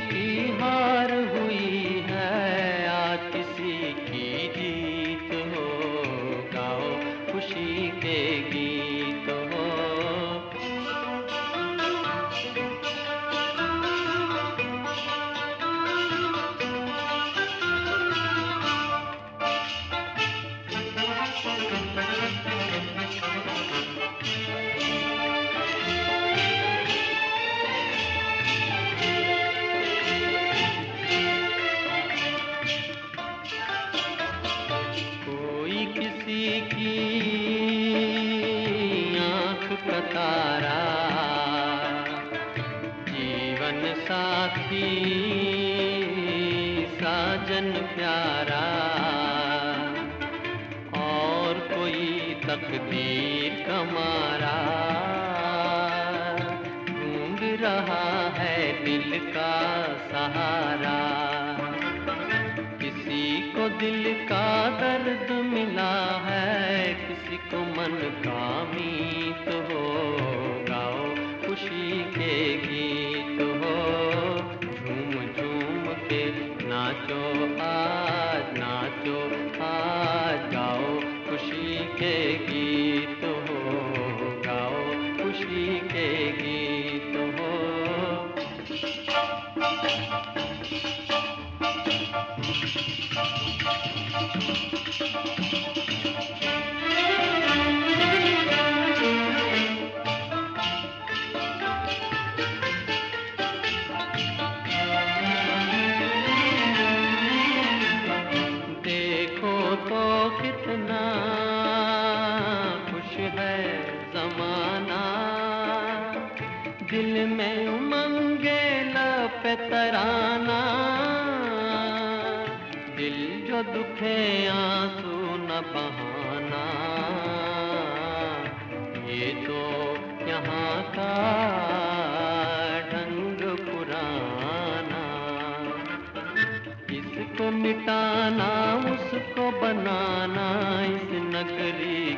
की हार हुई है, आज किसी की जीत हो, गाओ खुशी के गीत हो। Thank साथी, साजन प्यारा। और कोई तकदीर कमारा। ढूंढ रहा है दिल का सहारा। किसी को दिल का दर्द मिला है, किसी को मन का दिल में उमंगे पे तराना। दिल जो दुखे आँसू न बहाना। ये तो यहाँ का ढंग पुराना। इसको मिटाना, उसको बनाना, इस नगरी